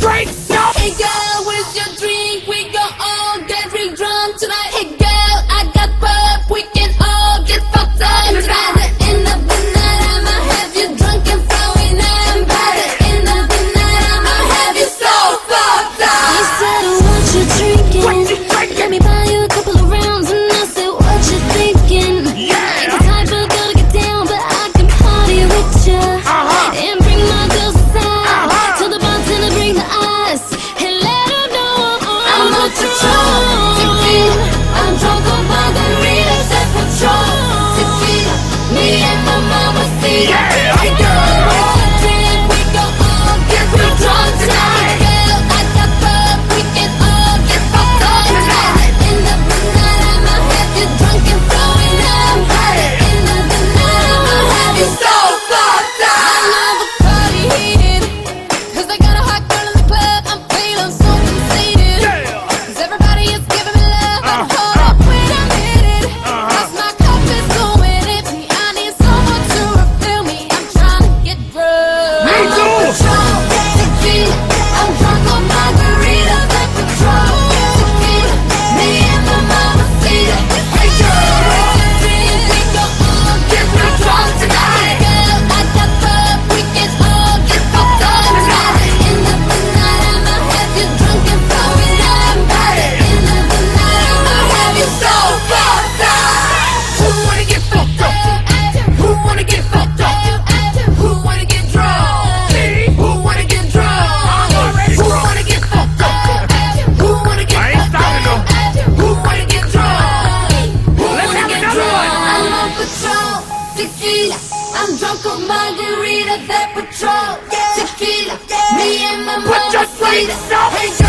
Straight. That Patron. Tequila, me and my Put your mama drinks up. Hey girl.